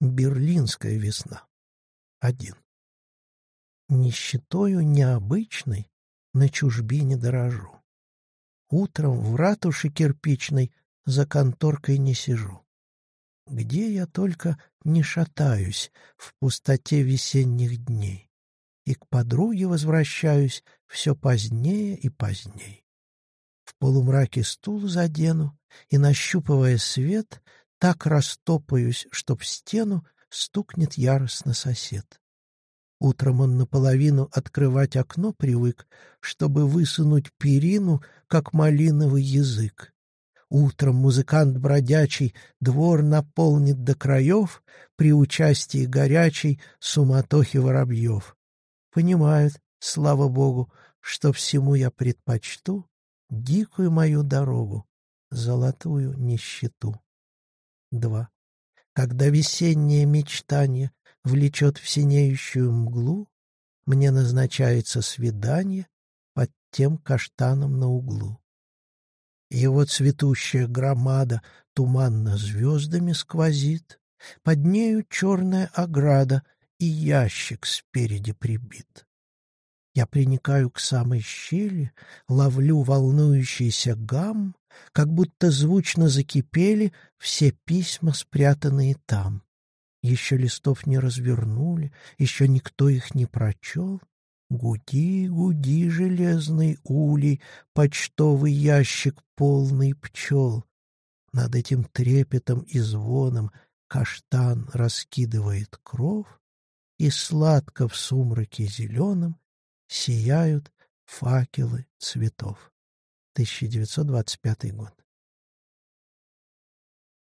Берлинская весна. Один. Нищетою необычной на чужбине дорожу. Утром в ратуше кирпичной за конторкой не сижу. Где я только не шатаюсь в пустоте весенних дней, И к подруге возвращаюсь все позднее и поздней. В полумраке стул задену, и, нащупывая свет, так растопаюсь, чтоб в стену стукнет яростно сосед. Утром он наполовину открывать окно привык, чтобы высунуть перину, как малиновый язык. Утром музыкант бродячий двор наполнит до краев при участии горячей суматохи воробьев. Понимают, слава богу, что всему я предпочту дикую мою дорогу, золотую нищету. 2. Когда весеннее мечтание влечет в синеющую мглу, Мне назначается свидание под тем каштаном на углу. Его цветущая громада туманно звездами сквозит, Под нею черная ограда и ящик спереди прибит. Я приникаю к самой щели, ловлю волнующийся гам, как будто звучно закипели все письма, спрятанные там. Еще листов не развернули, еще никто их не прочел. Гуди, гуди, железный улей, почтовый ящик полный пчел. Над этим трепетом и звоном каштан раскидывает кров, и сладко в сумраке зеленом сияют факелы цветов. 1925 год.